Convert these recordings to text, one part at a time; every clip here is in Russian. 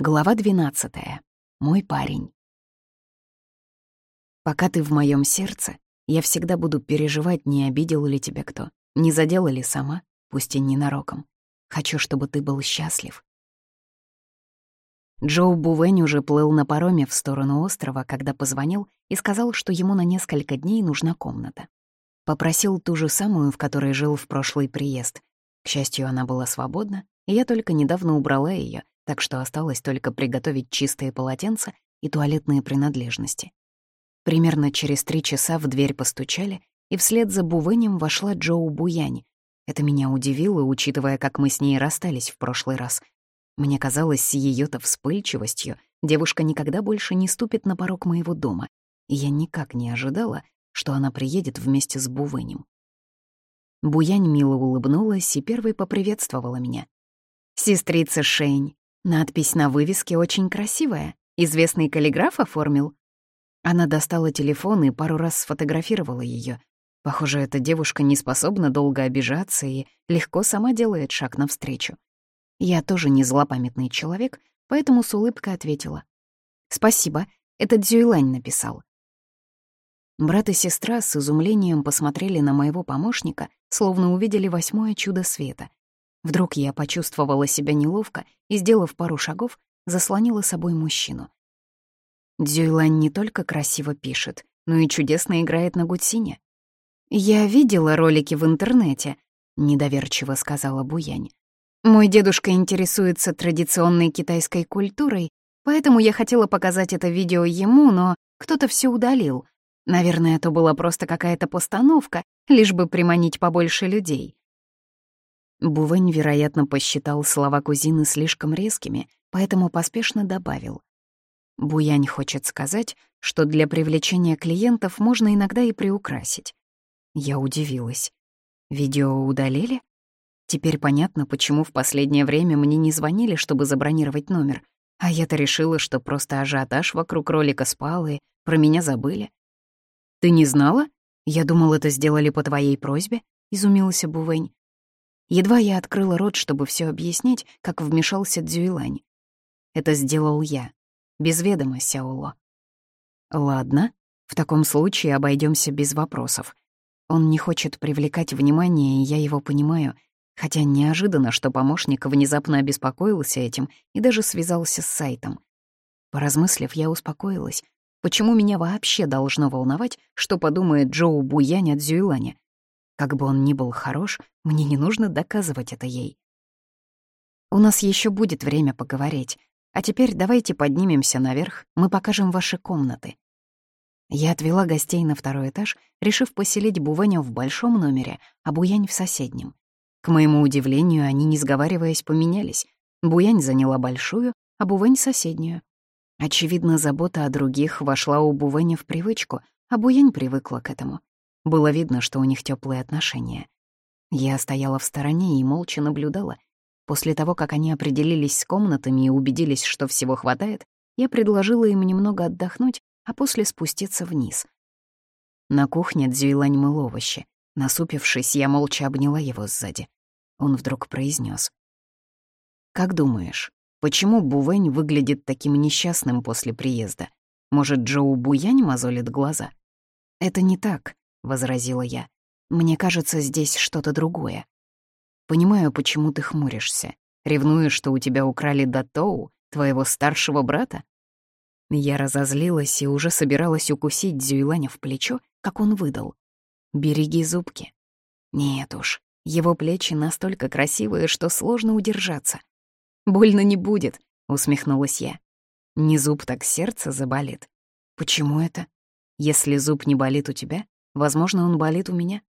Глава 12. Мой парень. Пока ты в моем сердце, я всегда буду переживать, не обидел ли тебя кто, не задела ли сама, пусть и ненароком. Хочу, чтобы ты был счастлив. Джоу Бувень уже плыл на пароме в сторону острова, когда позвонил и сказал, что ему на несколько дней нужна комната. Попросил ту же самую, в которой жил в прошлый приезд. К счастью, она была свободна, и я только недавно убрала ее, так что осталось только приготовить чистые полотенца и туалетные принадлежности. Примерно через три часа в дверь постучали, и вслед за Бувенем вошла Джоу Буянь. Это меня удивило, учитывая, как мы с ней расстались в прошлый раз. Мне казалось, с ее то вспыльчивостью девушка никогда больше не ступит на порог моего дома, и я никак не ожидала, что она приедет вместе с Бувенем. Буянь мило улыбнулась и первой поприветствовала меня. «Сестрица Шень, Надпись на вывеске очень красивая. Известный каллиграф оформил. Она достала телефон и пару раз сфотографировала ее. Похоже, эта девушка не способна долго обижаться и легко сама делает шаг навстречу. Я тоже не злопамятный человек, поэтому с улыбкой ответила. «Спасибо, это Дзюйлань написал». Брат и сестра с изумлением посмотрели на моего помощника, словно увидели восьмое чудо света. Вдруг я почувствовала себя неловко и, сделав пару шагов, заслонила собой мужчину. Дзюйлань не только красиво пишет, но и чудесно играет на гудсине. «Я видела ролики в интернете», — недоверчиво сказала Буянь. «Мой дедушка интересуется традиционной китайской культурой, поэтому я хотела показать это видео ему, но кто-то все удалил. Наверное, это была просто какая-то постановка, лишь бы приманить побольше людей. Бувень, вероятно, посчитал слова кузины слишком резкими, поэтому поспешно добавил. Буянь хочет сказать, что для привлечения клиентов можно иногда и приукрасить. Я удивилась. Видео удалили? Теперь понятно, почему в последнее время мне не звонили, чтобы забронировать номер. А я-то решила, что просто ажиотаж вокруг ролика спал, и про меня забыли. «Ты не знала? Я думал, это сделали по твоей просьбе», — изумился Бувень. Едва я открыла рот, чтобы все объяснить, как вмешался Дзюйлань. Это сделал я, без ведома Сяоло. Ладно, в таком случае обойдемся без вопросов. Он не хочет привлекать внимание, и я его понимаю, хотя неожиданно, что помощник внезапно обеспокоился этим и даже связался с сайтом. Поразмыслив, я успокоилась. Почему меня вообще должно волновать, что подумает Джоу Буянь от Зюйланя? Как бы он ни был хорош, мне не нужно доказывать это ей. У нас еще будет время поговорить. А теперь давайте поднимемся наверх, мы покажем ваши комнаты. Я отвела гостей на второй этаж, решив поселить Бувеня в большом номере, а Буянь в соседнем. К моему удивлению, они, не сговариваясь, поменялись. Буянь заняла большую, а Бувень — соседнюю. Очевидно, забота о других вошла у Бувеня в привычку, а Буянь привыкла к этому. Было видно, что у них теплые отношения. Я стояла в стороне и молча наблюдала. После того, как они определились с комнатами и убедились, что всего хватает, я предложила им немного отдохнуть, а после спуститься вниз. На кухне Дзюйлань мыл овощи. Насупившись, я молча обняла его сзади. Он вдруг произнес: «Как думаешь, почему Бувэнь выглядит таким несчастным после приезда? Может, Джоу Буянь мозолит глаза?» «Это не так. — возразила я. «Мне кажется, здесь что-то другое. Понимаю, почему ты хмуришься. Ревнуешь, что у тебя украли Датоу, твоего старшего брата?» Я разозлилась и уже собиралась укусить Зюйланя в плечо, как он выдал. «Береги зубки». Нет уж, его плечи настолько красивые, что сложно удержаться. «Больно не будет», — усмехнулась я. «Не зуб, так сердце заболит». «Почему это? Если зуб не болит у тебя, Возможно, он болит у меня.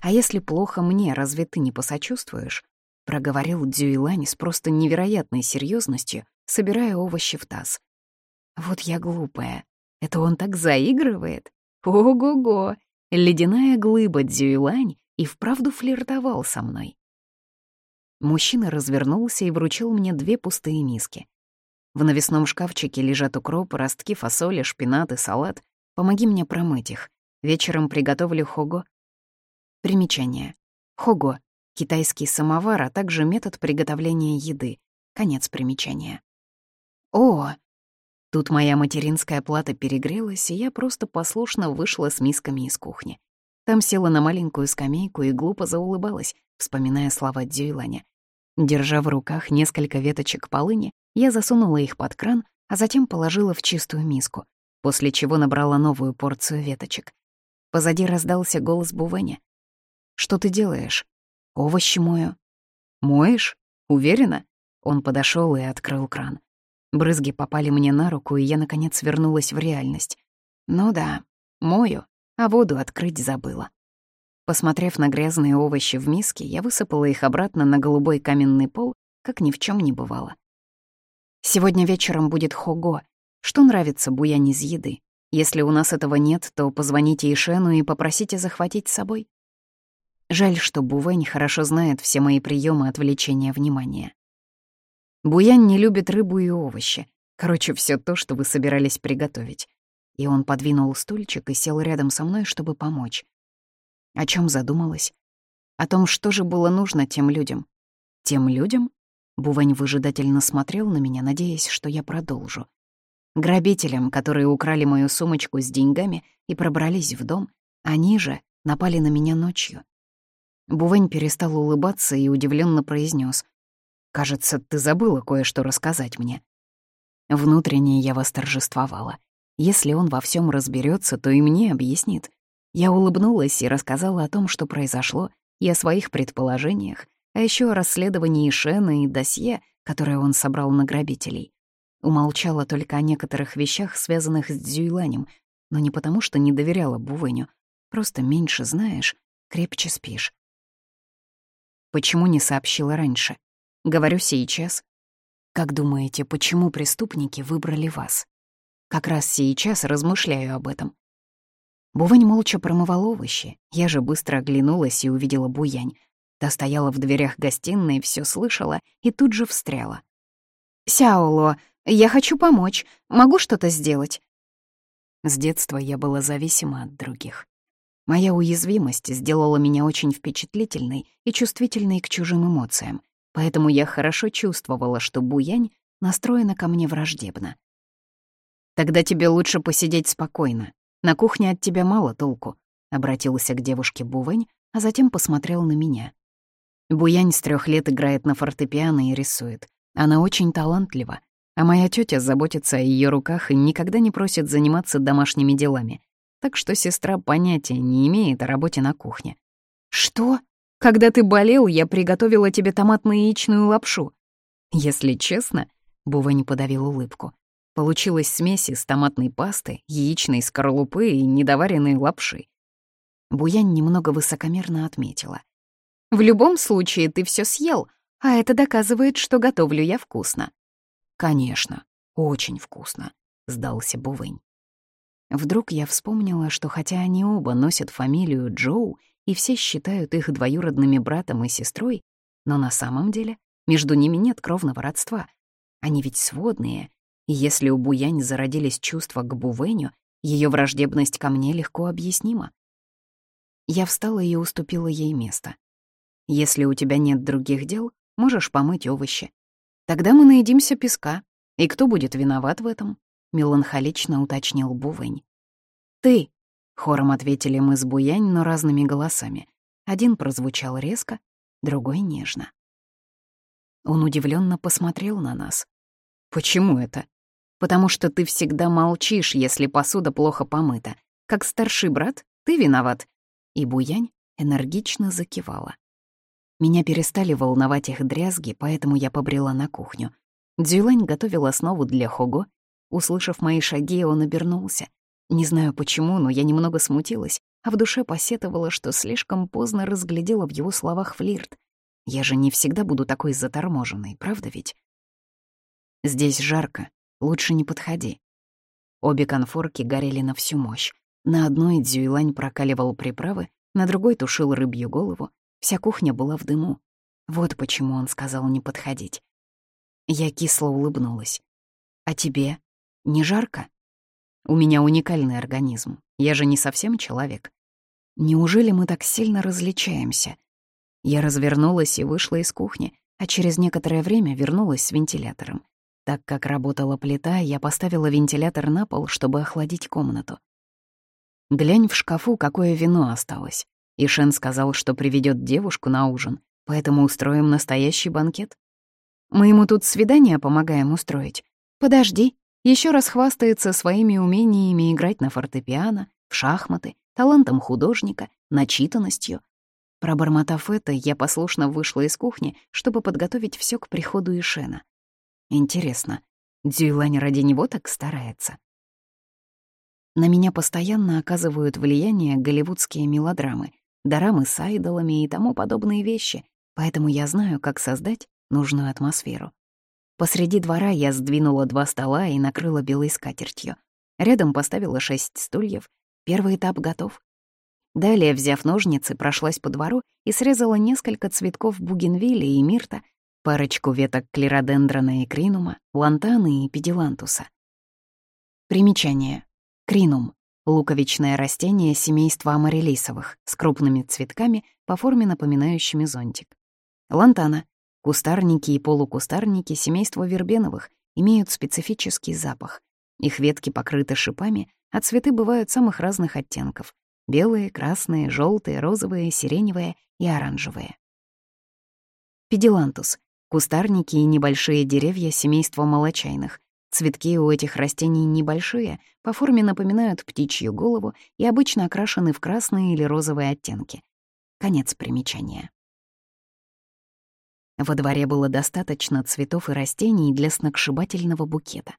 А если плохо мне, разве ты не посочувствуешь? Проговорил Дзюйлань с просто невероятной серьезностью, собирая овощи в таз. Вот я глупая. Это он так заигрывает? Ого-го! Ледяная глыба Дзюйлань и вправду флиртовал со мной. Мужчина развернулся и вручил мне две пустые миски. В навесном шкафчике лежат укроп, ростки фасоли, шпинат и салат. Помоги мне промыть их. Вечером приготовлю хого. Примечание. Хого — китайский самовар, а также метод приготовления еды. Конец примечания. «О!» Тут моя материнская плата перегрелась, и я просто послушно вышла с мисками из кухни. Там села на маленькую скамейку и глупо заулыбалась, вспоминая слова Дюйланя. Держа в руках несколько веточек полыни, я засунула их под кран, а затем положила в чистую миску, после чего набрала новую порцию веточек. Позади раздался голос Бувеня. «Что ты делаешь?» «Овощи мою». «Моешь? Уверена?» Он подошел и открыл кран. Брызги попали мне на руку, и я, наконец, вернулась в реальность. Ну да, мою, а воду открыть забыла. Посмотрев на грязные овощи в миске, я высыпала их обратно на голубой каменный пол, как ни в чем не бывало. Сегодня вечером будет хого. Что нравится буянь из еды? Если у нас этого нет, то позвоните Ишену и попросите захватить с собой. Жаль, что Бувень хорошо знает все мои приемы отвлечения внимания. Буян не любит рыбу и овощи. Короче, все то, что вы собирались приготовить. И он подвинул стульчик и сел рядом со мной, чтобы помочь. О чем задумалась? О том, что же было нужно тем людям. Тем людям? Бувань выжидательно смотрел на меня, надеясь, что я продолжу. Грабителям, которые украли мою сумочку с деньгами и пробрались в дом, они же напали на меня ночью. Бувань перестал улыбаться и удивленно произнес: Кажется, ты забыла кое-что рассказать мне». Внутренне я восторжествовала. Если он во всем разберется, то и мне объяснит. Я улыбнулась и рассказала о том, что произошло, и о своих предположениях, а еще о расследовании Шена и досье, которое он собрал на грабителей. Умолчала только о некоторых вещах, связанных с Дзюйланем, но не потому, что не доверяла Бувеню. Просто меньше знаешь, крепче спишь. Почему не сообщила раньше? Говорю сейчас. Как думаете, почему преступники выбрали вас? Как раз сейчас размышляю об этом. Бувань молча промывал овощи. Я же быстро оглянулась и увидела Буянь. Та стояла в дверях гостиной, все слышала и тут же встряла. «Сяоло, я хочу помочь. Могу что-то сделать?» С детства я была зависима от других. Моя уязвимость сделала меня очень впечатлительной и чувствительной к чужим эмоциям — поэтому я хорошо чувствовала, что Буянь настроена ко мне враждебно. «Тогда тебе лучше посидеть спокойно. На кухне от тебя мало толку», — обратился к девушке Бувэнь, а затем посмотрел на меня. Буянь с трех лет играет на фортепиано и рисует. Она очень талантлива, а моя тетя заботится о ее руках и никогда не просит заниматься домашними делами. Так что сестра понятия не имеет о работе на кухне. «Что?» Когда ты болел, я приготовила тебе томатно-яичную лапшу. Если честно, Бува не подавил улыбку. Получилась смесь из томатной пасты, яичной скорлупы и недоваренной лапши. Буянь немного высокомерно отметила. «В любом случае ты все съел, а это доказывает, что готовлю я вкусно». «Конечно, очень вкусно», — сдался Бувынь. Вдруг я вспомнила, что хотя они оба носят фамилию Джоу и все считают их двоюродными братом и сестрой, но на самом деле между ними нет кровного родства. Они ведь сводные, и если у Буянь зародились чувства к Бувеню, ее враждебность ко мне легко объяснима. Я встала и уступила ей место. «Если у тебя нет других дел, можешь помыть овощи. Тогда мы наедимся песка. И кто будет виноват в этом?» — меланхолично уточнил Бувень. «Ты!» Хором ответили мы с Буянь, но разными голосами. Один прозвучал резко, другой — нежно. Он удивленно посмотрел на нас. «Почему это?» «Потому что ты всегда молчишь, если посуда плохо помыта. Как старший брат, ты виноват». И Буянь энергично закивала. Меня перестали волновать их дрязги, поэтому я побрела на кухню. Дзюлань готовил основу для Хого. Услышав мои шаги, он обернулся. Не знаю почему, но я немного смутилась, а в душе посетовала, что слишком поздно разглядела в его словах флирт. Я же не всегда буду такой заторможенной, правда ведь? Здесь жарко, лучше не подходи. Обе конфорки горели на всю мощь. На одной Дзюйлань прокаливал приправы, на другой тушил рыбью голову. Вся кухня была в дыму. Вот почему он сказал не подходить. Я кисло улыбнулась. «А тебе? Не жарко?» У меня уникальный организм. Я же не совсем человек. Неужели мы так сильно различаемся? Я развернулась и вышла из кухни, а через некоторое время вернулась с вентилятором. Так как работала плита, я поставила вентилятор на пол, чтобы охладить комнату. «Глянь в шкафу, какое вино осталось». И Шен сказал, что приведет девушку на ужин, поэтому устроим настоящий банкет. Мы ему тут свидание помогаем устроить. Подожди, еще раз хвастается своими умениями играть на фортепиано, в шахматы, талантом художника, начитанностью. Пробормотав это, я послушно вышла из кухни, чтобы подготовить все к приходу Ишена. Интересно, Дзюйлань ради него так старается? На меня постоянно оказывают влияние голливудские мелодрамы, дорамы с айдолами и тому подобные вещи, поэтому я знаю, как создать нужную атмосферу. Посреди двора я сдвинула два стола и накрыла белой скатертью. Рядом поставила шесть стульев. Первый этап готов. Далее, взяв ножницы, прошлась по двору и срезала несколько цветков бугенвилля и мирта, парочку веток клеродендрона и кринума, лантаны и педилантуса. Примечание. Кринум — луковичное растение семейства амарелисовых с крупными цветками, по форме напоминающими зонтик. Лантана — кустарники и полукустарники семейства вербеновых, имеют специфический запах. Их ветки покрыты шипами, а цветы бывают самых разных оттенков Белые, красные, желтые, розовые, сиреневые и оранжевые. Педилантус — кустарники и небольшие деревья семейства молочайных. Цветки у этих растений небольшие, по форме напоминают птичью голову и обычно окрашены в красные или розовые оттенки. Конец примечания. Во дворе было достаточно цветов и растений для сногсшибательного букета.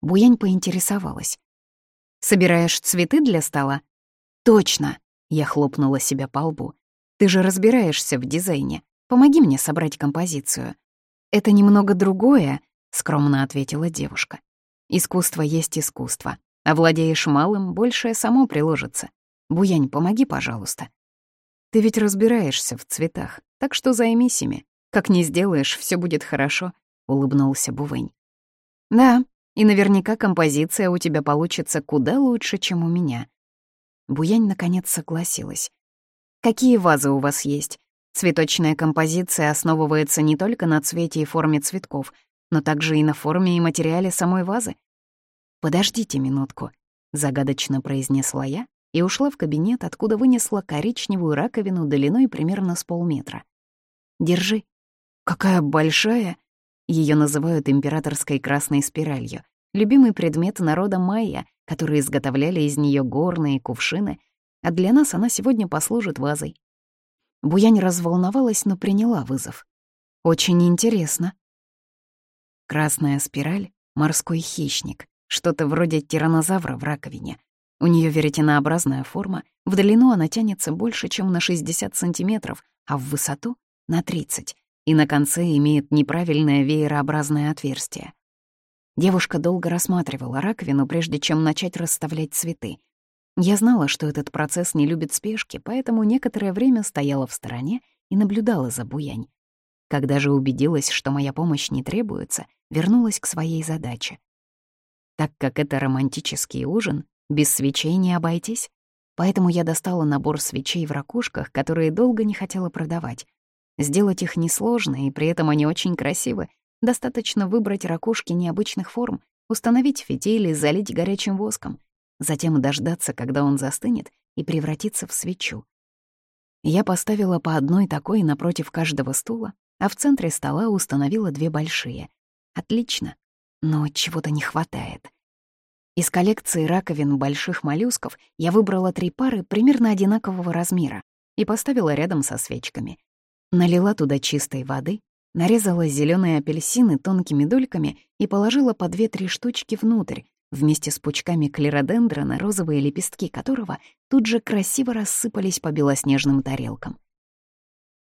Буянь поинтересовалась. «Собираешь цветы для стола?» «Точно!» — я хлопнула себя по лбу. «Ты же разбираешься в дизайне. Помоги мне собрать композицию». «Это немного другое», — скромно ответила девушка. «Искусство есть искусство. А владеешь малым, большее само приложится. Буянь, помоги, пожалуйста». «Ты ведь разбираешься в цветах, так что займись ими. Как не сделаешь, все будет хорошо», — улыбнулся Бувень. «Да, и наверняка композиция у тебя получится куда лучше, чем у меня», Буянь наконец согласилась. «Какие вазы у вас есть? Цветочная композиция основывается не только на цвете и форме цветков, но также и на форме и материале самой вазы». «Подождите минутку», — загадочно произнесла я и ушла в кабинет, откуда вынесла коричневую раковину длиной примерно с полметра. «Держи». «Какая большая!» Ее называют императорской красной спиралью, любимый предмет народа майя, которые изготовляли из нее горные кувшины, а для нас она сегодня послужит вазой. Буянь разволновалась, но приняла вызов. «Очень интересно». Красная спираль — морской хищник, что-то вроде тиранозавра в раковине. У нее веретенообразная форма, в длину она тянется больше, чем на 60 сантиметров, а в высоту — на 30, и на конце имеет неправильное веерообразное отверстие. Девушка долго рассматривала раковину, прежде чем начать расставлять цветы. Я знала, что этот процесс не любит спешки, поэтому некоторое время стояла в стороне и наблюдала за Буянь. Когда же убедилась, что моя помощь не требуется, вернулась к своей задаче. Так как это романтический ужин, без свечей не обойтись, поэтому я достала набор свечей в ракушках, которые долго не хотела продавать. Сделать их несложно, и при этом они очень красивы, Достаточно выбрать ракушки необычных форм, установить фитиль и залить горячим воском, затем дождаться, когда он застынет, и превратиться в свечу. Я поставила по одной такой напротив каждого стула, а в центре стола установила две большие. Отлично, но чего-то не хватает. Из коллекции раковин больших моллюсков я выбрала три пары примерно одинакового размера и поставила рядом со свечками. Налила туда чистой воды, нарезала зеленые апельсины тонкими дольками и положила по две-три штучки внутрь, вместе с пучками клеродендрона, розовые лепестки которого тут же красиво рассыпались по белоснежным тарелкам.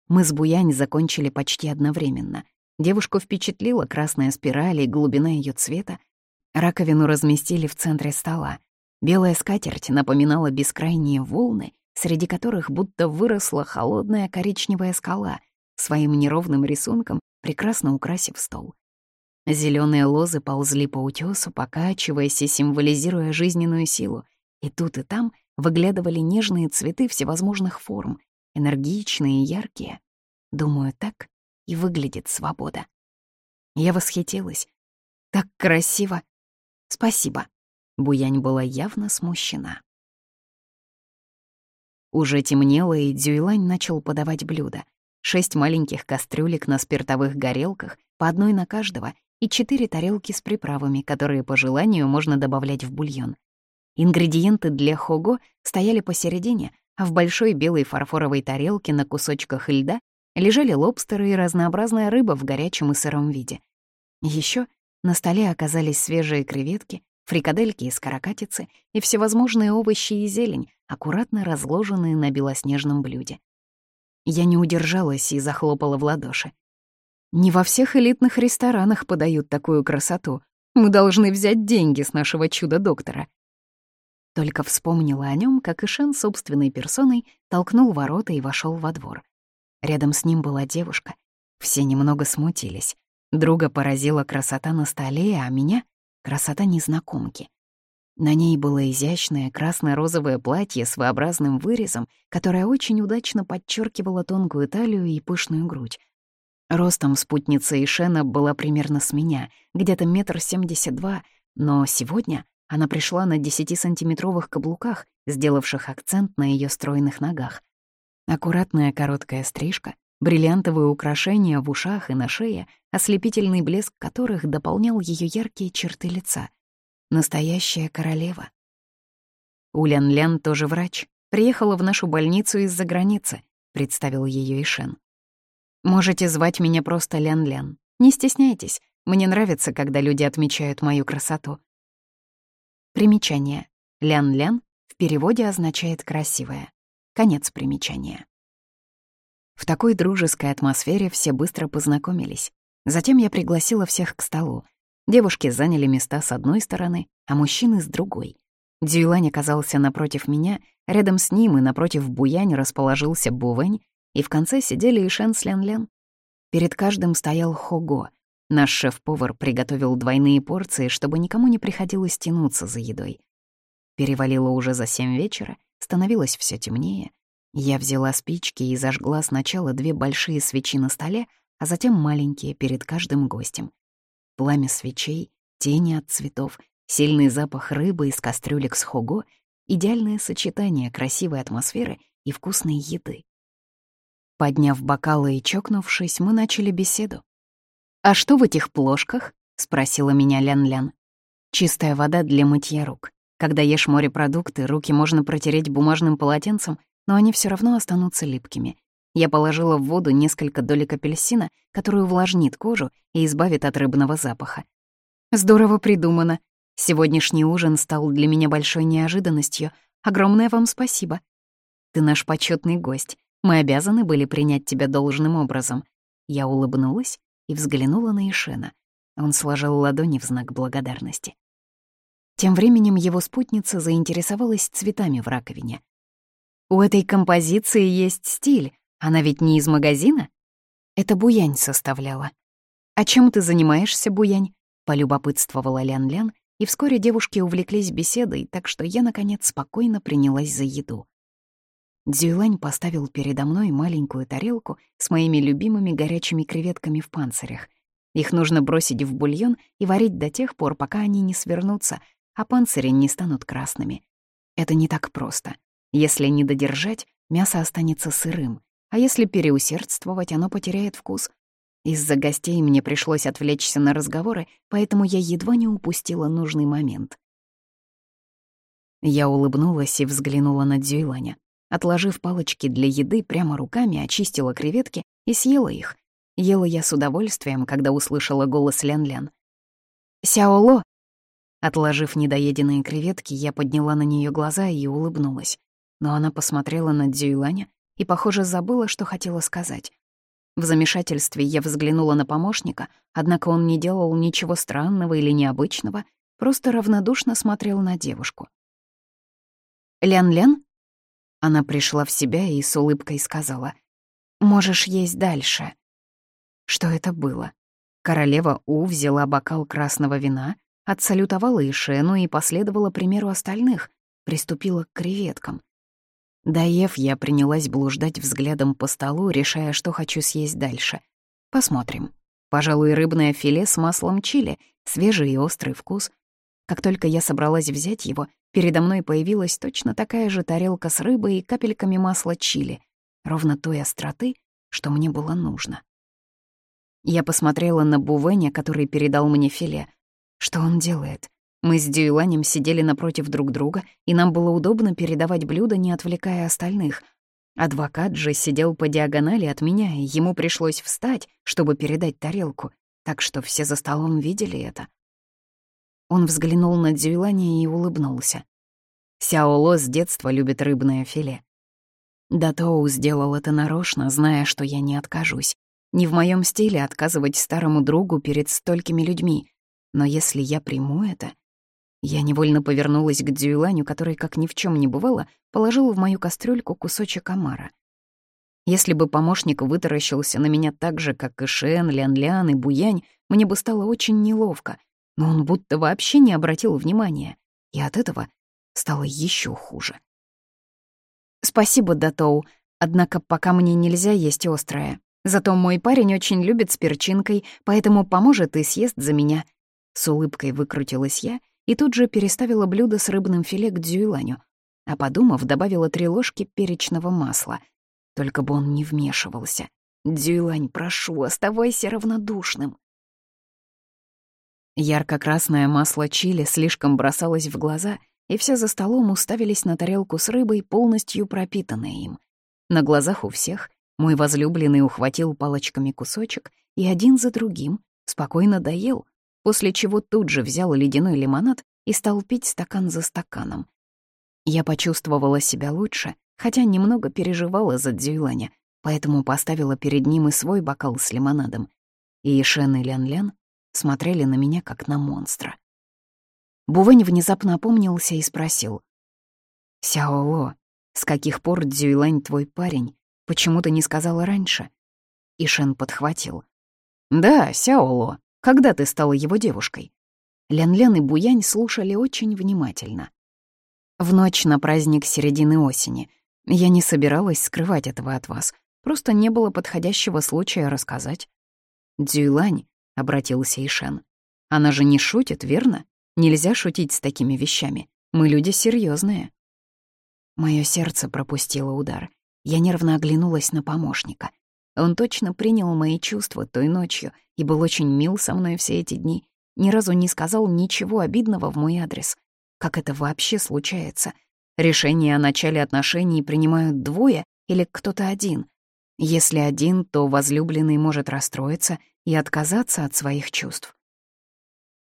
Мы с Буянь закончили почти одновременно. Девушку впечатлила красная спираль и глубина ее цвета. Раковину разместили в центре стола. Белая скатерть напоминала бескрайние волны, среди которых будто выросла холодная коричневая скала — своим неровным рисунком, прекрасно украсив стол. Зеленые лозы ползли по утесу, покачиваясь и символизируя жизненную силу, и тут и там выглядывали нежные цветы всевозможных форм, энергичные и яркие. Думаю, так и выглядит свобода. Я восхитилась. Так красиво. Спасибо. Буянь была явно смущена. Уже темнело, и Дзюйлань начал подавать блюда. Шесть маленьких кастрюлек на спиртовых горелках, по одной на каждого, и четыре тарелки с приправами, которые по желанию можно добавлять в бульон. Ингредиенты для хого стояли посередине, а в большой белой фарфоровой тарелке на кусочках льда лежали лобстеры и разнообразная рыба в горячем и сыром виде. Еще на столе оказались свежие креветки, фрикадельки из каракатицы и всевозможные овощи и зелень, аккуратно разложенные на белоснежном блюде. Я не удержалась и захлопала в ладоши. Не во всех элитных ресторанах подают такую красоту. Мы должны взять деньги с нашего чуда-доктора. Только вспомнила о нем, как Ишен собственной персоной толкнул ворота и вошел во двор. Рядом с ним была девушка. Все немного смутились. Друга поразила красота на столе, а меня — красота незнакомки. На ней было изящное красно-розовое платье с V-образным вырезом, которое очень удачно подчеркивало тонкую талию и пышную грудь. Ростом спутница Ишена была примерно с меня, где-то метр семьдесят два, но сегодня она пришла на десятисантиметровых каблуках, сделавших акцент на ее стройных ногах. Аккуратная короткая стрижка, бриллиантовые украшения в ушах и на шее, ослепительный блеск которых дополнял ее яркие черты лица. Настоящая королева. Улян Лян тоже врач. Приехала в нашу больницу из-за границы, представил ее Ишен. Можете звать меня просто Лян Лян. Не стесняйтесь, мне нравится, когда люди отмечают мою красоту. Примечание. Лян Лян в переводе означает «красивая». Конец примечания. В такой дружеской атмосфере все быстро познакомились. Затем я пригласила всех к столу. Девушки заняли места с одной стороны, а мужчины — с другой. Дюйлань оказался напротив меня, рядом с ним и напротив Буянь расположился Бувэнь, и в конце сидели и Шен с Лян Лян. Перед каждым стоял Хого. Наш шеф-повар приготовил двойные порции, чтобы никому не приходилось тянуться за едой. Перевалило уже за семь вечера, становилось все темнее. Я взяла спички и зажгла сначала две большие свечи на столе, а затем маленькие перед каждым гостем. Пламя свечей, тени от цветов, сильный запах рыбы из кастрюлек с хого — идеальное сочетание красивой атмосферы и вкусной еды. Подняв бокалы и чокнувшись, мы начали беседу. «А что в этих плошках?» — спросила меня Лян-Лян. «Чистая вода для мытья рук. Когда ешь морепродукты, руки можно протереть бумажным полотенцем, но они все равно останутся липкими. Я положила в воду несколько долек апельсина, который увлажнит кожу и избавит от рыбного запаха. Здорово придумано. Сегодняшний ужин стал для меня большой неожиданностью. Огромное вам спасибо. Ты наш почетный гость. Мы обязаны были принять тебя должным образом. Я улыбнулась и взглянула на Ишена. Он сложил ладони в знак благодарности. Тем временем его спутница заинтересовалась цветами в раковине. «У этой композиции есть стиль. Она ведь не из магазина?» Это Буянь составляла. «А чем ты занимаешься, Буянь?» — полюбопытствовала Лян-Лян, и вскоре девушки увлеклись беседой, так что я, наконец, спокойно принялась за еду. Дзюйлань поставил передо мной маленькую тарелку с моими любимыми горячими креветками в панцирях. Их нужно бросить в бульон и варить до тех пор, пока они не свернутся, а панцири не станут красными. Это не так просто. Если не додержать, мясо останется сырым, а если переусердствовать, оно потеряет вкус. Из-за гостей мне пришлось отвлечься на разговоры, поэтому я едва не упустила нужный момент. Я улыбнулась и взглянула на Дзюйланя. Отложив палочки для еды, прямо руками очистила креветки и съела их. Ела я с удовольствием, когда услышала голос Лян-Лян. «Сяоло, Отложив недоеденные креветки, я подняла на нее глаза и улыбнулась. Но она посмотрела на Дзюйланя и, похоже, забыла, что хотела сказать. В замешательстве я взглянула на помощника, однако он не делал ничего странного или необычного, просто равнодушно смотрел на девушку. «Лян-Лян?» Она пришла в себя и с улыбкой сказала, «Можешь есть дальше». Что это было? Королева У взяла бокал красного вина, отсалютовала Ишену и последовала примеру остальных, приступила к креветкам. Доев, я принялась блуждать взглядом по столу, решая, что хочу съесть дальше. Посмотрим. Пожалуй, рыбное филе с маслом чили, свежий и острый вкус. Как только я собралась взять его, передо мной появилась точно такая же тарелка с рыбой и капельками масла чили, ровно той остроты, что мне было нужно. Я посмотрела на Бувеня, который передал мне филе. Что он делает? Мы с Дюйланем сидели напротив друг друга, и нам было удобно передавать блюда, не отвлекая остальных. Адвокат же сидел по диагонали от меня, и ему пришлось встать, чтобы передать тарелку, так что все за столом видели это. Он взглянул на Дюйлани и улыбнулся. Сяоло с детства любит рыбное филе. Датоу сделал это нарочно, зная, что я не откажусь. Не в моем стиле отказывать старому другу перед столькими людьми. Но если я приму это, я невольно повернулась к Дзюйланю, который, как ни в чем не бывало, положил в мою кастрюльку кусочек омара. Если бы помощник вытаращился на меня так же, как и Шен, Лян-Лян и Буянь, мне бы стало очень неловко, но он будто вообще не обратил внимания, и от этого стало еще хуже. «Спасибо, Датоу, однако пока мне нельзя есть острое. Зато мой парень очень любит с перчинкой, поэтому поможет и съест за меня». С улыбкой выкрутилась я и тут же переставила блюдо с рыбным филе к дзюйланю, а подумав, добавила три ложки перечного масла. Только бы он не вмешивался. «Дзюйлань, прошу, оставайся равнодушным». Ярко-красное масло чили слишком бросалось в глаза, и все за столом уставились на тарелку с рыбой, полностью пропитанной им. На глазах у всех мой возлюбленный ухватил палочками кусочек и один за другим спокойно доел, после чего тут же взял ледяной лимонад и стал пить стакан за стаканом. Я почувствовала себя лучше, хотя немного переживала за Дзюйланя, поэтому поставила перед ним и свой бокал с лимонадом. И Шен и Лян-Лян смотрели на меня, как на монстра. Бувэнь внезапно опомнился и спросил. «Сяоло, с каких пор Дзюйлань твой парень? Почему ты не сказала раньше?» И Шен подхватил. «Да, Сяоло, когда ты стала его девушкой?» Лян-Лян и Буянь слушали очень внимательно. В ночь на праздник середины осени. Я не собиралась скрывать этого от вас. Просто не было подходящего случая рассказать. «Дзюйлань», — обратился Ишен, — «она же не шутит, верно? Нельзя шутить с такими вещами. Мы люди серьезные. Моё сердце пропустило удар. Я нервно оглянулась на помощника. Он точно принял мои чувства той ночью и был очень мил со мной все эти дни. Ни разу не сказал ничего обидного в мой адрес. Как это вообще случается? Решение о начале отношений принимают двое или кто-то один. Если один, то возлюбленный может расстроиться и отказаться от своих чувств.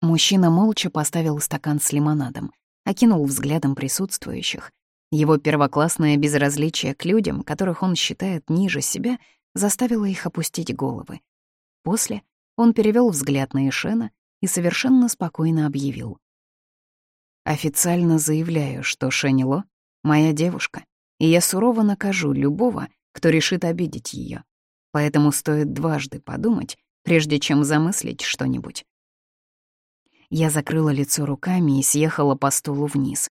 Мужчина молча поставил стакан с лимонадом, окинул взглядом присутствующих. Его первоклассное безразличие к людям, которых он считает ниже себя, заставило их опустить головы. После он перевел взгляд на Ишена и совершенно спокойно объявил. «Официально заявляю, что Шенило — моя девушка, и я сурово накажу любого, кто решит обидеть ее. Поэтому стоит дважды подумать, прежде чем замыслить что-нибудь». Я закрыла лицо руками и съехала по стулу вниз.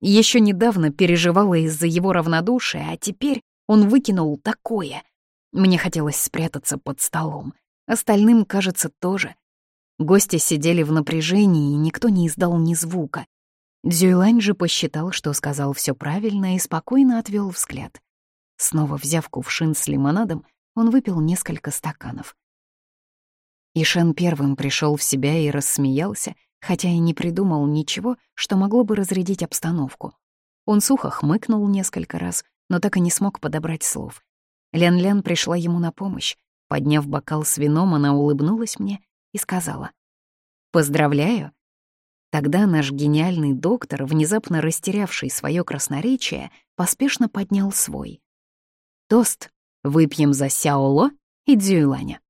Еще недавно переживала из-за его равнодушия, а теперь он выкинул такое — мне хотелось спрятаться под столом. Остальным, кажется, тоже. Гости сидели в напряжении, и никто не издал ни звука. Дзюйлань же посчитал, что сказал все правильно, и спокойно отвел взгляд. Снова взяв кувшин с лимонадом, он выпил несколько стаканов. Ишен первым пришел в себя и рассмеялся, хотя и не придумал ничего, что могло бы разрядить обстановку. Он сухо хмыкнул несколько раз, но так и не смог подобрать слов. Лян-Лян пришла ему на помощь. Подняв бокал с вином, она улыбнулась мне и сказала «Поздравляю». Тогда наш гениальный доктор, внезапно растерявший свое красноречие, поспешно поднял свой. «Тост! Выпьем за Сяоло и Дзюйланя».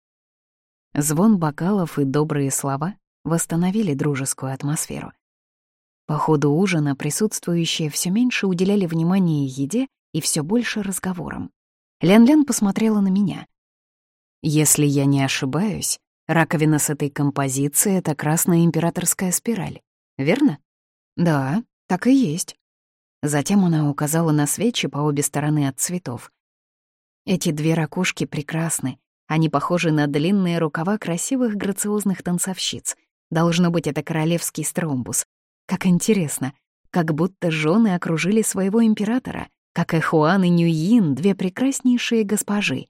Звон бокалов и добрые слова восстановили дружескую атмосферу. По ходу ужина присутствующие все меньше уделяли внимания еде и все больше разговорам. Лян-Лян посмотрела на меня. Если я не ошибаюсь, раковина с этой композицией — это красная императорская спираль, верно? Да, так и есть. Затем она указала на свечи по обе стороны от цветов. Эти две ракушки прекрасны, Они похожи на длинные рукава красивых грациозных танцовщиц. Должно быть, это королевский стромбус. Как интересно, как будто жены окружили своего императора, как Эхуан и Нюин, две прекраснейшие госпожи.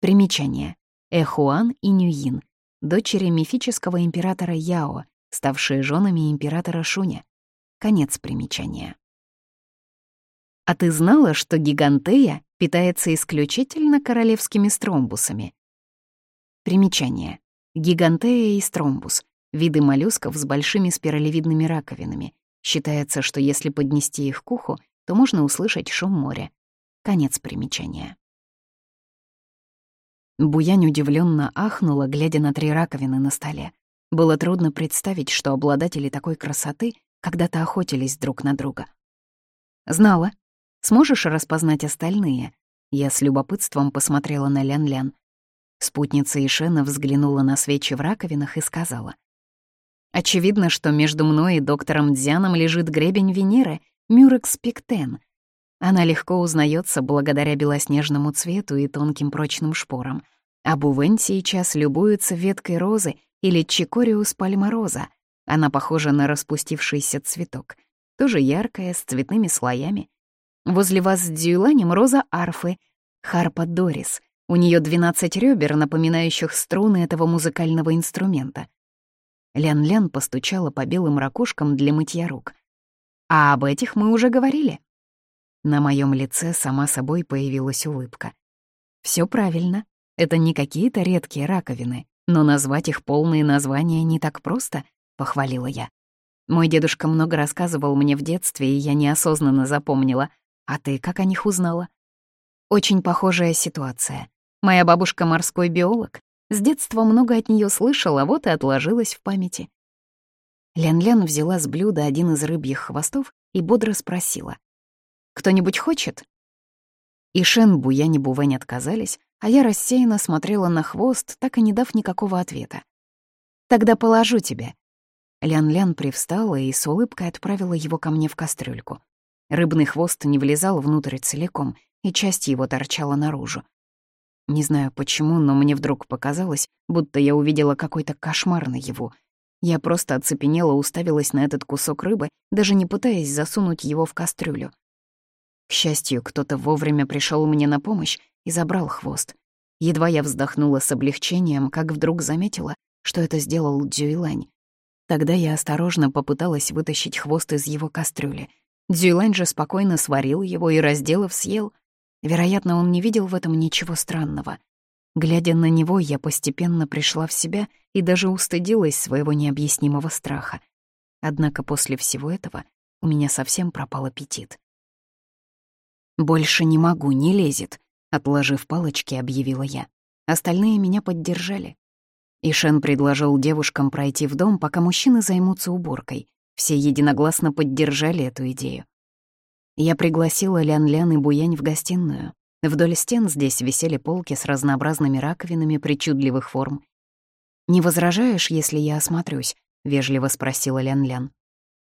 Примечание. Эхуан и Нюин, дочери мифического императора Яо, ставшие женами императора Шуня. Конец примечания. А ты знала, что гигантея питается исключительно королевскими стромбусами? Примечание. Гигантея и стромбус — виды моллюсков с большими спиралевидными раковинами. Считается, что если поднести их к уху, то можно услышать шум моря. Конец примечания. Буянь удивленно ахнула, глядя на три раковины на столе. Было трудно представить, что обладатели такой красоты когда-то охотились друг на друга. «Знала», Сможешь распознать остальные?» Я с любопытством посмотрела на Лян-Лян. Спутница Ишена взглянула на свечи в раковинах и сказала. «Очевидно, что между мной и доктором Дзяном лежит гребень Венеры, Мюрекс пиктен. Она легко узнается благодаря белоснежному цвету и тонким прочным шпорам. А Бувен сейчас любуется веткой розы или чикориус пальмороза. Она похожа на распустившийся цветок, тоже яркая, с цветными слоями. Возле вас с Дюйланем роза арфы, харпа Дорис. У нее 12 ребер, напоминающих струны этого музыкального инструмента. Лян-Лян постучала по белым ракушкам для мытья рук. А об этих мы уже говорили. На моем лице сама собой появилась улыбка. Все правильно. Это не какие-то редкие раковины, но назвать их полные названия не так просто, похвалила я. Мой дедушка много рассказывал мне в детстве, и я неосознанно запомнила. А ты как о них узнала? Очень похожая ситуация. Моя бабушка морской биолог. С детства много от нее слышала, вот и отложилась в памяти. Лян-Лян взяла с блюда один из рыбьих хвостов и бодро спросила. «Кто-нибудь хочет?» И Шен, Буянь и Бувэнь отказались, а я рассеянно смотрела на хвост, так и не дав никакого ответа. «Тогда положу тебе». Лян-Лян привстала и с улыбкой отправила его ко мне в кастрюльку. Рыбный хвост не влезал внутрь целиком, и часть его торчала наружу. Не знаю почему, но мне вдруг показалось, будто я увидела какой-то кошмар на его. Я просто оцепенела, уставилась на этот кусок рыбы, даже не пытаясь засунуть его в кастрюлю. К счастью, кто-то вовремя пришел мне на помощь и забрал хвост. Едва я вздохнула с облегчением, как вдруг заметила, что это сделал Дзюйлань. Тогда я осторожно попыталась вытащить хвост из его кастрюли — Дзюйлань же спокойно сварил его и, разделав, съел. Вероятно, он не видел в этом ничего странного. Глядя на него, я постепенно пришла в себя и даже устыдилась своего необъяснимого страха. Однако после всего этого у меня совсем пропал аппетит. «Больше не могу, не лезет», — отложив палочки, объявила я. Остальные меня поддержали. Ишен предложил девушкам пройти в дом, пока мужчины займутся уборкой. Все единогласно поддержали эту идею. Я пригласила Лян-Лян и Буянь в гостиную. Вдоль стен здесь висели полки с разнообразными раковинами причудливых форм. «Не возражаешь, если я осмотрюсь?» — вежливо спросила Лян-Лян.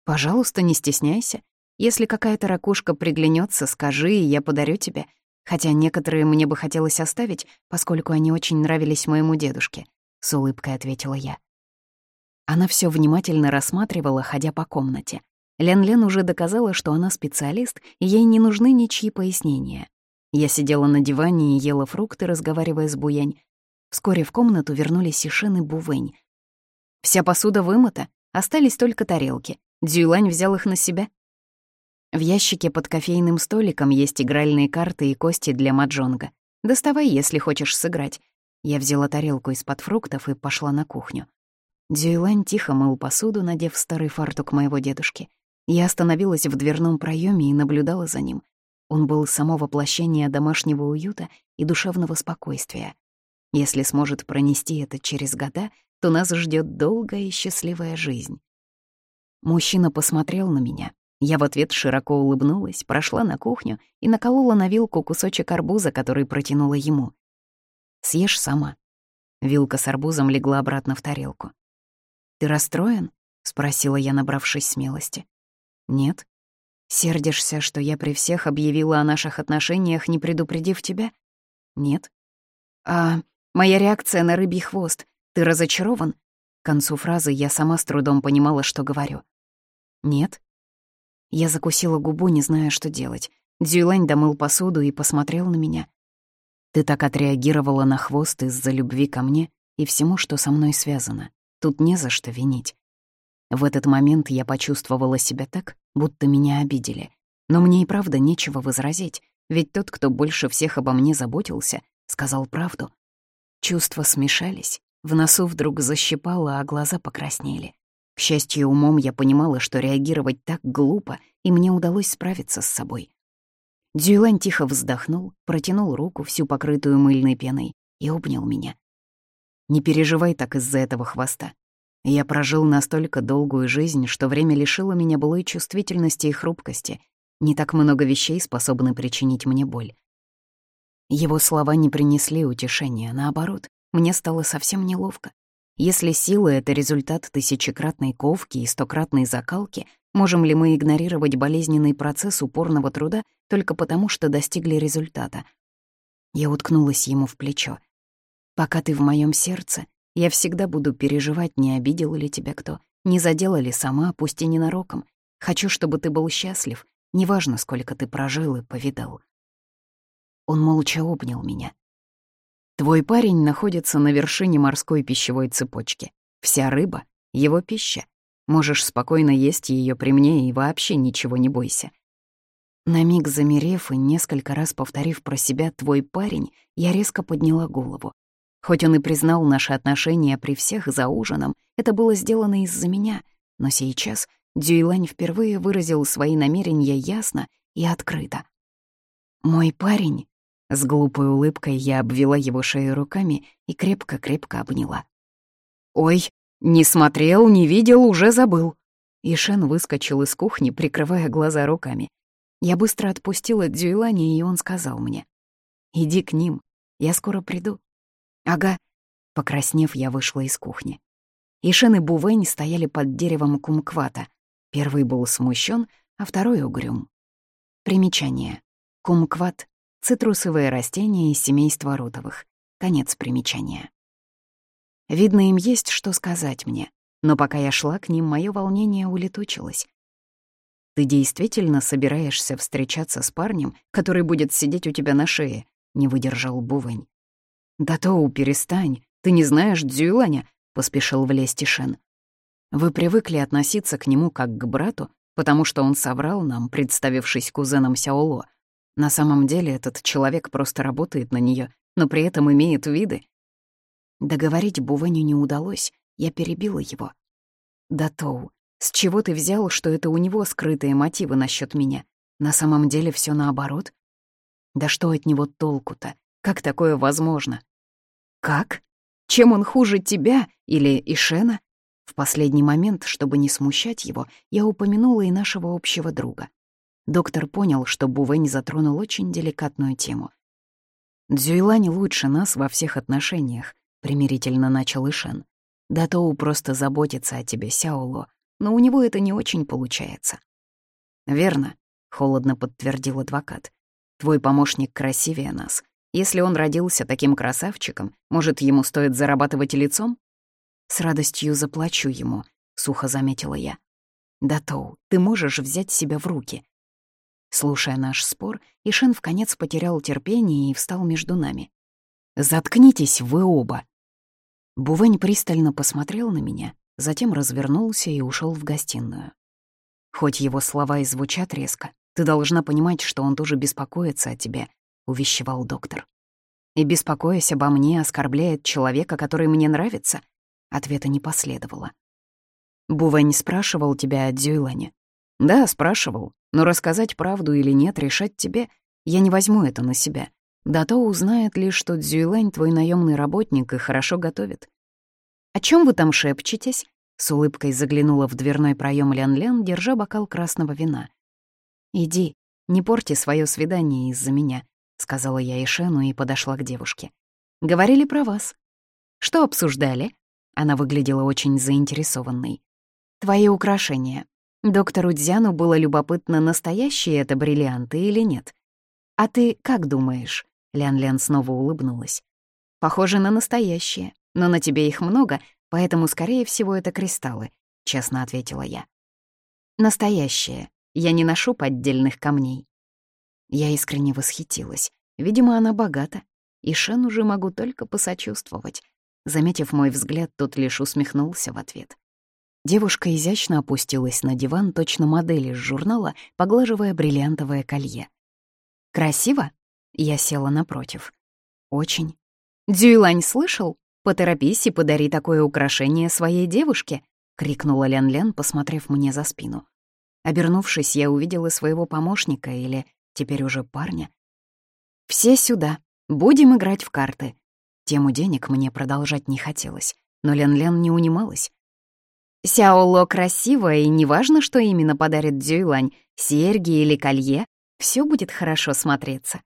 «Пожалуйста, не стесняйся. Если какая-то ракушка приглянется, скажи, и я подарю тебе. Хотя некоторые мне бы хотелось оставить, поскольку они очень нравились моему дедушке», — с улыбкой ответила я. Она все внимательно рассматривала, ходя по комнате. Лен-Лен уже доказала, что она специалист, и ей не нужны ничьи пояснения. Я сидела на диване и ела фрукты, разговаривая с Буянь. Вскоре в комнату вернулись Сишен и Бувэнь. Вся посуда вымыта, остались только тарелки. Дзюйлань взял их на себя. В ящике под кофейным столиком есть игральные карты и кости для маджонга. Доставай, если хочешь сыграть. Я взяла тарелку из-под фруктов и пошла на кухню. Дюйлань тихо мыл посуду, надев старый фартук моего дедушки. Я остановилась в дверном проеме и наблюдала за ним. Он был само воплощение домашнего уюта и душевного спокойствия. Если сможет пронести это через года, то нас ждет долгая и счастливая жизнь. Мужчина посмотрел на меня. Я в ответ широко улыбнулась, прошла на кухню и наколола на вилку кусочек арбуза, который протянула ему. «Съешь сама». Вилка с арбузом легла обратно в тарелку. «Ты расстроен?» — спросила я, набравшись смелости. «Нет». «Сердишься, что я при всех объявила о наших отношениях, не предупредив тебя?» «Нет». «А Моя реакция на рыбий хвост. Ты разочарован?» К концу фразы я сама с трудом понимала, что говорю. «Нет». Я закусила губу, не зная, что делать. Дзюйлань домыл посуду и посмотрел на меня. «Ты так отреагировала на хвост из-за любви ко мне и всему, что со мной связано. Тут не за что винить». В этот момент я почувствовала себя так, будто меня обидели. Но мне и правда нечего возразить, ведь тот, кто больше всех обо мне заботился, сказал правду. Чувства смешались, в носу вдруг защипало, а глаза покраснели. К счастью, умом я понимала, что реагировать так глупо, и мне удалось справиться с собой. Дюйлань тихо вздохнул, протянул руку, всю покрытую мыльной пеной, и обнял меня. «Не переживай так из-за этого хвоста. Я прожил настолько долгую жизнь, что время лишило меня былой чувствительности и хрупкости, не так много вещей способны причинить мне боль. Его слова не принесли утешения, наоборот, мне стало совсем неловко. Если сила — это результат тысячекратной ковки и стократной закалки, можем ли мы игнорировать болезненный процесс упорного труда только потому, что достигли результата? Я уткнулась ему в плечо. «Пока ты в моем сердце, я всегда буду переживать, не обидел ли тебя кто, не задела ли сама, пусть и ненароком. Хочу, чтобы ты был счастлив, Неважно, сколько ты прожил и повидал. Он молча обнял меня. Твой парень находится на вершине морской пищевой цепочки. Вся рыба — его пища. Можешь спокойно есть ее при мне и вообще ничего не бойся. На миг замерев и несколько раз повторив про себя «твой парень», я резко подняла голову. Хоть он и признал наши отношения при всех за ужином, это было сделано из-за меня, но сейчас Дюйлань впервые выразил свои намерения ясно и открыто. «Мой парень...» С глупой улыбкой я обвела его шею руками и крепко-крепко обняла. «Ой, не смотрел, не видел, уже забыл». Ишен выскочил из кухни, прикрывая глаза руками. Я быстро отпустила Дзюйлани, и он сказал мне. «Иди к ним, я скоро приду». «Ага». Покраснев, я вышла из кухни. Ишен и Бувэнь стояли под деревом кумквата. Первый был смущен, а второй — угрюм. Примечание. Кумкват — цитрусовые растения из семейства рутовых. Конец примечания. Видно, им есть что сказать мне, но пока я шла к ним, мое волнение улетучилось. «Ты действительно собираешься встречаться с парнем, который будет сидеть у тебя на шее?» — не выдержал Бувань. «Да то, перестань, ты не знаешь Дзюйланя», — поспешил влезть Ишен. Вы привыкли относиться к нему как к брату, потому что он соврал нам, представившись кузеном Сяоло. На самом деле этот человек просто работает на нее, но при этом имеет виды. Договорить Бувеню не удалось, я перебила его. «Да, Тоу, с чего ты взял, что это у него скрытые мотивы насчет меня? На самом деле все наоборот? Да что от него толку-то? Как такое возможно? Как? Чем он хуже тебя или Ишена? В последний момент, чтобы не смущать его, я упомянула и нашего общего друга. Доктор понял, что Бувэнь затронул очень деликатную тему. «Дзюйлань лучше нас во всех отношениях», — примирительно начал Ишен. «Датоу просто заботится о тебе, Сяоло, но у него это не очень получается». «Верно», — холодно подтвердил адвокат. «Твой помощник красивее нас. Если он родился таким красавчиком, может, ему стоит зарабатывать лицом?» С радостью заплачу ему», — сухо заметила я. «Да, Тоу, ты можешь взять себя в руки». Слушая наш спор, Ишен в конец потерял терпение и встал между нами. «Заткнитесь вы оба!» Бувень пристально посмотрел на меня, затем развернулся и ушел в гостиную. «Хоть его слова и звучат резко, ты должна понимать, что он тоже беспокоится о тебе», — увещевал доктор. «И, беспокоясь обо мне, оскорбляет человека, который мне нравится», Ответа не последовало. «Бува не спрашивал тебя о Дзюйлане?» «Да, спрашивал. Но рассказать правду или нет, решать тебе. Я не возьму это на себя. Да то узнает лишь, что Дзюйлань твой наемный работник и хорошо готовит». «О чем вы там шепчетесь?» С улыбкой заглянула в дверной проем Лян-Лян, держа бокал красного вина. «Иди, не порти свое свидание из-за меня», — сказала я Ишену и подошла к девушке. «Говорили про вас. Что обсуждали?» Она выглядела очень заинтересованной. «Твои украшения. Доктору Дзяну было любопытно, настоящие это бриллианты или нет. А ты как думаешь?» Лян-Лян снова улыбнулась. Похоже на настоящие, но на тебе их много, поэтому, скорее всего, это кристаллы», — честно ответила я. «Настоящие. Я не ношу поддельных камней». Я искренне восхитилась. Видимо, она богата. И Шен уже могу только посочувствовать. Заметив мой взгляд, тот лишь усмехнулся в ответ. Девушка изящно опустилась на диван, точно модель из журнала, поглаживая бриллиантовое колье. «Красиво?» Я села напротив. «Очень». «Дзюйлань слышал? Поторопись и подари такое украшение своей девушке!» — крикнула Лян-Лян, посмотрев мне за спину. Обернувшись, я увидела своего помощника или, теперь уже парня. «Все сюда. Будем играть в карты». Тему денег мне продолжать не хотелось, но Лян-Лян не унималась. Сяоло красивая, и неважно, что именно подарит Дзюйлань, серьги или колье, все будет хорошо смотреться.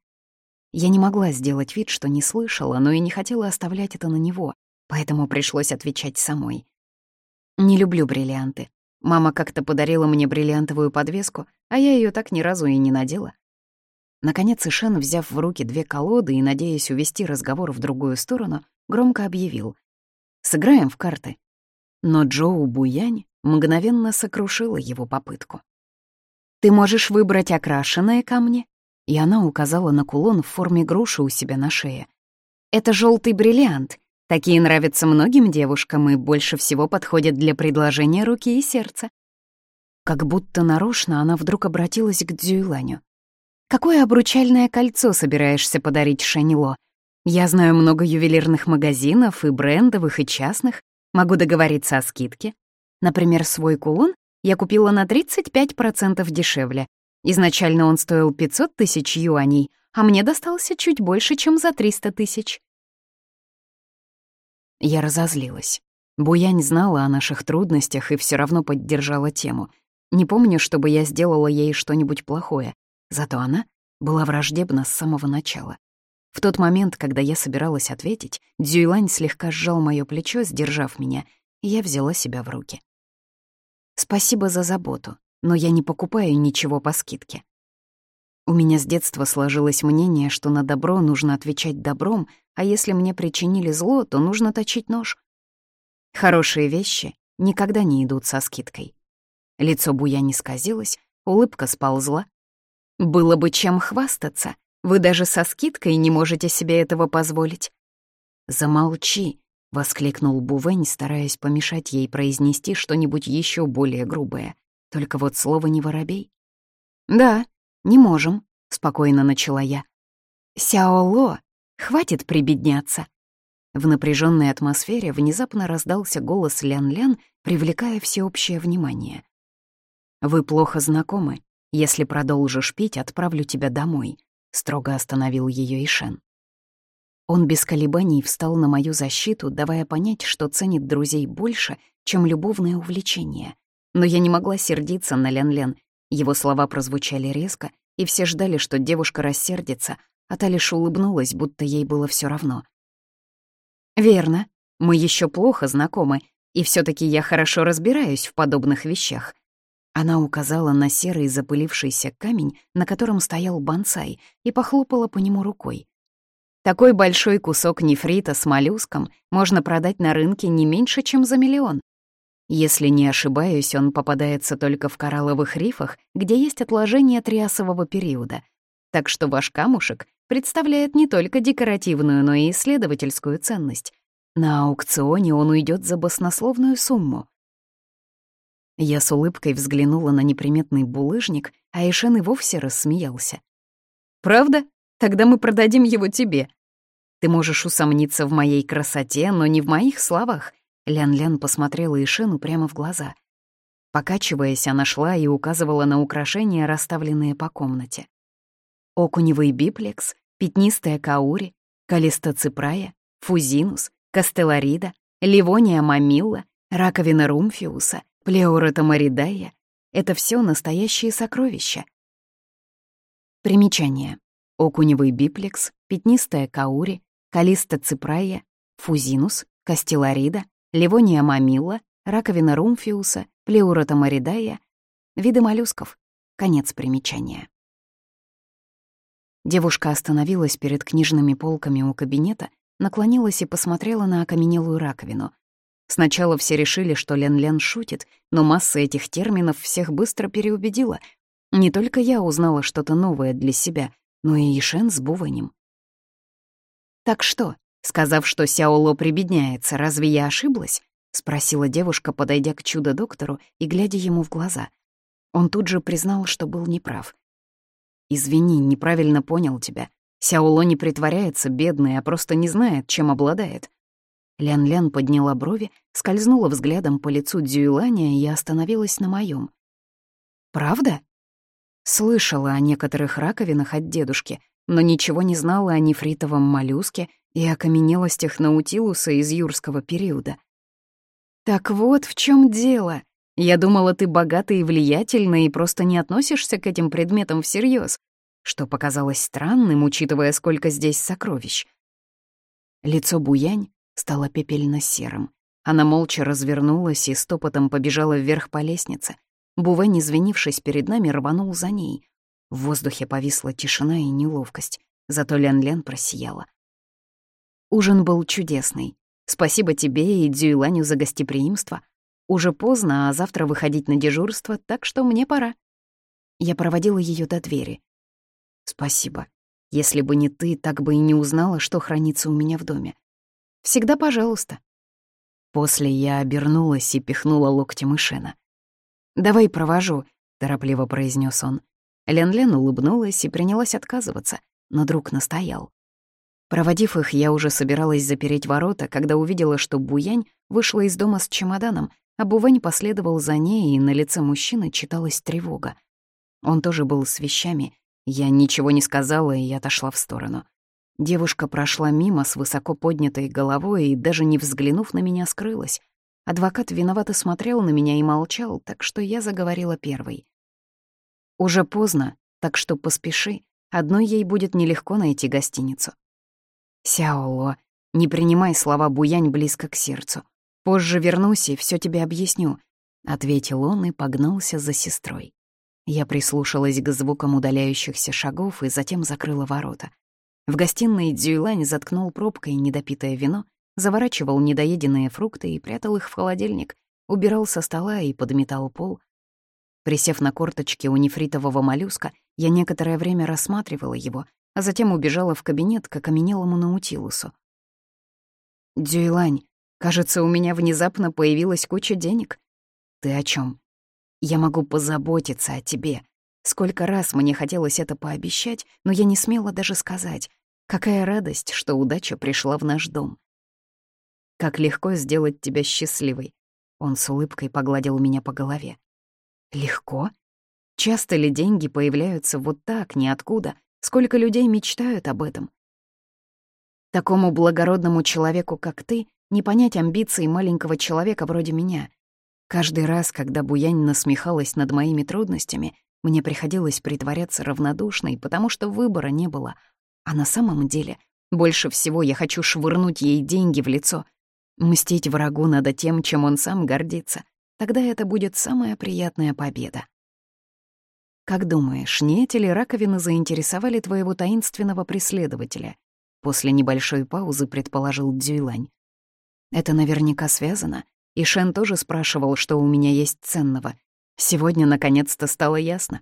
Я не могла сделать вид, что не слышала, но и не хотела оставлять это на него, поэтому пришлось отвечать самой. Не люблю бриллианты. Мама как-то подарила мне бриллиантовую подвеску, а я ее так ни разу и не надела. Наконец Ишен, взяв в руки две колоды и надеясь увести разговор в другую сторону, громко объявил. «Сыграем в карты». Но Джоу Буянь мгновенно сокрушила его попытку. «Ты можешь выбрать окрашенные камни?» И она указала на кулон в форме груши у себя на шее. «Это желтый бриллиант. Такие нравятся многим девушкам и больше всего подходят для предложения руки и сердца». Как будто нарочно она вдруг обратилась к Дзюйланю. «Какое обручальное кольцо собираешься подарить Шанило? Я знаю много ювелирных магазинов, и брендовых, и частных. Могу договориться о скидке. Например, свой кулон я купила на 35% дешевле. Изначально он стоил 500 тысяч юаней, а мне достался чуть больше, чем за 300 тысяч. Я разозлилась. Буянь знала о наших трудностях и все равно поддержала тему. Не помню, чтобы я сделала ей что-нибудь плохое, зато она была враждебна с самого начала. В тот момент, когда я собиралась ответить, Дзюйлань слегка сжал моё плечо, сдержав меня, и я взяла себя в руки. «Спасибо за заботу, но я не покупаю ничего по скидке». У меня с детства сложилось мнение, что на добро нужно отвечать добром, а если мне причинили зло, то нужно точить нож. Хорошие вещи никогда не идут со скидкой. Лицо Буя не сказилось, улыбка сползла. Было бы чем хвастаться, вы даже со скидкой не можете себе этого позволить». «Замолчи», — воскликнул Бувень, стараясь помешать ей произнести что-нибудь еще более грубое. Только вот слово не воробей. «Да, не можем», — спокойно начала я. «Сяоло, хватит прибедняться». В напряженной атмосфере внезапно раздался голос Лян-Лян, привлекая всеобщее внимание. «Вы плохо знакомы. Если продолжишь пить, отправлю тебя домой. — строго остановил ее Ишен. Он без колебаний встал на мою защиту, давая понять, что ценит друзей больше, чем любовное увлечение. Но я не могла сердиться на Лян-Лян. Его слова прозвучали резко, и все ждали, что девушка рассердится, а та лишь улыбнулась, будто ей было все равно. «Верно, мы еще плохо знакомы, и все таки я хорошо разбираюсь в подобных вещах. Она указала на серый запылившийся камень, на котором стоял бонсай, и похлопала по нему рукой. Такой большой кусок нефрита с моллюском можно продать на рынке не меньше, чем за миллион. Если не ошибаюсь, он попадается только в коралловых рифах, где есть отложения триасового периода. Так что ваш камушек представляет не только декоративную, но и исследовательскую ценность. На аукционе он уйдет за баснословную сумму. Я с улыбкой взглянула на неприметный булыжник, а Эшен и вовсе рассмеялся. «Правда? Тогда мы продадим его тебе. Ты можешь усомниться в моей красоте, но не в моих словах». Лян-Лян посмотрела Ишену прямо в глаза. Покачиваясь, она шла и указывала на украшения, расставленные по комнате. Окуневый биплекс, пятнистая каури, калистоципрая, фузинус, кастелларида, ливония мамилла, раковина румфиуса, Плеура Тамаридая — это все настоящие сокровища. Примечание. Окуневый биплекс, пятнистая каури, калиста ципрая, фузинус, кастелларида, ливония мамилла, раковина румфиуса, плеура тамаридая — виды моллюсков. Конец примечания. Девушка остановилась перед книжными полками у кабинета, наклонилась и посмотрела на окаменелую раковину. Сначала все решили, что Лен-Лен шутит, но масса этих терминов всех быстро переубедила. Не только я узнала что-то новое для себя, но и Ишен с Буванем. «Так что, сказав, что Сяоло прибедняется, разве я ошиблась?» — спросила девушка, подойдя к чудо-доктору и глядя ему в глаза. Он тут же признал, что был неправ. «Извини, неправильно понял тебя. Сяоло не притворяется бедной, а просто не знает, чем обладает». Лян-Лян подняла брови, скользнула взглядом по лицу Дзюйланя и остановилась на моем. «Правда?» Слышала о некоторых раковинах от дедушки, но ничего не знала о нефритовом моллюске и окаменелостях Наутилуса из юрского периода. «Так вот в чем дело. Я думала, ты богатый и влиятельный и просто не относишься к этим предметам всерьез, что показалось странным, учитывая, сколько здесь сокровищ. Лицо Буянь стало пепельно-серым. Она молча развернулась и стопотом побежала вверх по лестнице. Бувен, извинившись перед нами, рванул за ней. В воздухе повисла тишина и неловкость, зато Лян-Лян просияла. Ужин был чудесный. Спасибо тебе и Дзюйланю за гостеприимство. Уже поздно, а завтра выходить на дежурство, так что мне пора. Я проводила ее до двери. Спасибо. Если бы не ты, так бы и не узнала, что хранится у меня в доме. Всегда пожалуйста. После я обернулась и пихнула локтем Ишена. «Давай провожу», — торопливо произнес он. Лен-Лен улыбнулась и принялась отказываться, но друг настоял. Проводив их, я уже собиралась запереть ворота, когда увидела, что Буянь вышла из дома с чемоданом, а Бувань последовал за ней, и на лице мужчины читалась тревога. Он тоже был с вещами. Я ничего не сказала и отошла в сторону. Девушка прошла мимо с высоко поднятой головой и, даже не взглянув на меня, скрылась. Адвокат виновато смотрел на меня и молчал, так что я заговорила первой. «Уже поздно, так что поспеши. Одной ей будет нелегко найти гостиницу». «Сяоло, не принимай слова Буянь близко к сердцу. Позже вернусь и все тебе объясню», — ответил он и погнался за сестрой. Я прислушалась к звукам удаляющихся шагов и затем закрыла ворота. В гостиной Дзюйлань заткнул пробкой недопитое вино, заворачивал недоеденные фрукты и прятал их в холодильник, убирал со стола и подметал пол. Присев на корточки у нефритового моллюска, я некоторое время рассматривала его, а затем убежала в кабинет к окаменелому Наутилусу. «Дюйлань, кажется, у меня внезапно появилась куча денег. Ты о чем? Я могу позаботиться о тебе. Сколько раз мне хотелось это пообещать, но я не смела даже сказать. Какая радость, что удача пришла в наш дом. Как легко сделать тебя счастливой. Он с улыбкой погладил меня по голове. Легко? Часто ли деньги появляются вот так, ниоткуда? Сколько людей мечтают об этом? Такому благородному человеку, как ты, не понять амбиций маленького человека вроде меня. Каждый раз, когда Буянь насмехалась над моими трудностями, мне приходилось притворяться равнодушной, потому что выбора не было. А на самом деле, больше всего я хочу швырнуть ей деньги в лицо, Мстить врагу надо тем, чем он сам гордится. Тогда это будет самая приятная победа. Как думаешь, не эти ли раковины заинтересовали твоего таинственного преследователя? После небольшой паузы предположил Дзюйлань. Это наверняка связано. И Шен тоже спрашивал, что у меня есть ценного. Сегодня наконец-то стало ясно.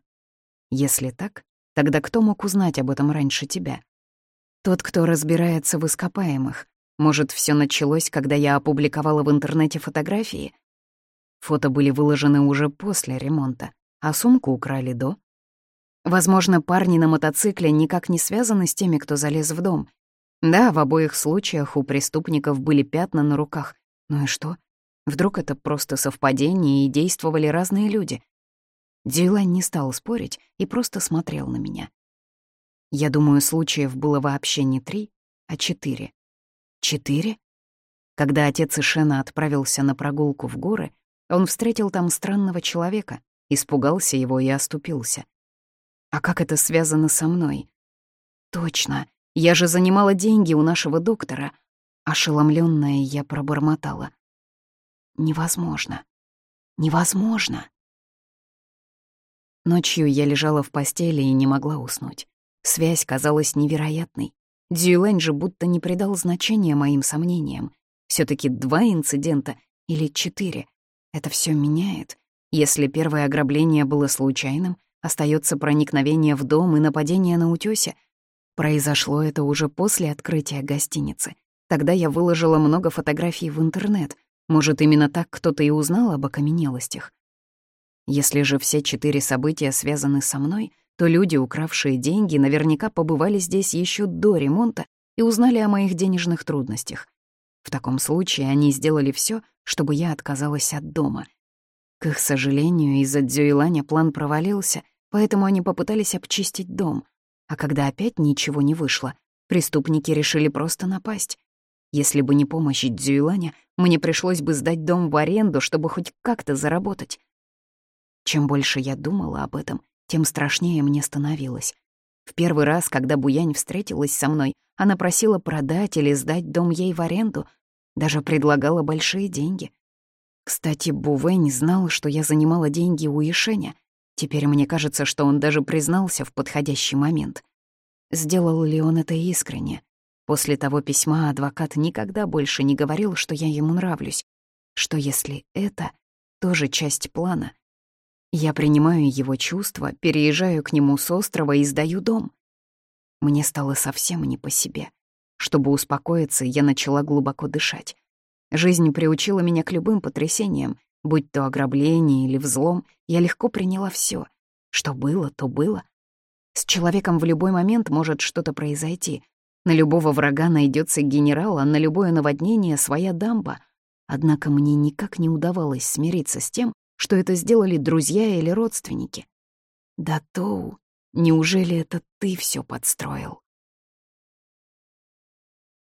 Если так, тогда кто мог узнать об этом раньше тебя? Тот, кто разбирается в ископаемых, может, все началось, когда я опубликовала в интернете фотографии? Фото были выложены уже после ремонта, а сумку украли до. Возможно, парни на мотоцикле никак не связаны с теми, кто залез в дом. Да, в обоих случаях у преступников были пятна на руках. Ну и что? Вдруг это просто совпадение и действовали разные люди? Дилан не стал спорить и просто смотрел на меня. Я думаю, случаев было вообще не три, а четыре. Четыре? Когда отец Ишена отправился на прогулку в горы, он встретил там странного человека, испугался его и оступился. А как это связано со мной? Точно, я же занимала деньги у нашего доктора. Ошеломленная я пробормотала. Невозможно. Невозможно. Ночью я лежала в постели и не могла уснуть. Связь казалась невероятной. Дюйлань же будто не придал значения моим сомнениям. все таки два инцидента или четыре. Это все меняет. Если первое ограбление было случайным, остается проникновение в дом и нападение на утёсе. Произошло это уже после открытия гостиницы. Тогда я выложила много фотографий в интернет. Может, именно так кто-то и узнал об окаменелостях. Если же все четыре события связаны со мной, то люди, укравшие деньги, наверняка побывали здесь еще до ремонта и узнали о моих денежных трудностях. В таком случае они сделали все, чтобы я отказалась от дома. К их сожалению, из-за Дзюйланя план провалился, поэтому они попытались обчистить дом. А когда опять ничего не вышло, преступники решили просто напасть. Если бы не помощь Дзюйланя, мне пришлось бы сдать дом в аренду, чтобы хоть как-то заработать. Чем больше я думала об этом, тем страшнее мне становилось. В первый раз, когда Буянь встретилась со мной, она просила продать или сдать дом ей в аренду, даже предлагала большие деньги. Кстати, Бувэнь знал, что я занимала деньги у Ишеня. Теперь мне кажется, что он даже признался в подходящий момент. Сделал ли он это искренне? После того письма адвокат никогда больше не говорил, что я ему нравлюсь. Что если это тоже часть плана? Я принимаю его чувства, переезжаю к нему с острова и сдаю дом. Мне стало совсем не по себе. Чтобы успокоиться, я начала глубоко дышать. Жизнь приучила меня к любым потрясениям, будь то ограбление или взлом, я легко приняла все. Что было, то было. С человеком в любой момент может что-то произойти. На любого врага найдется генерал, а на любое наводнение своя дамба. Однако мне никак не удавалось смириться с тем, что это сделали друзья или родственники. Да, Тоу, неужели это ты все подстроил?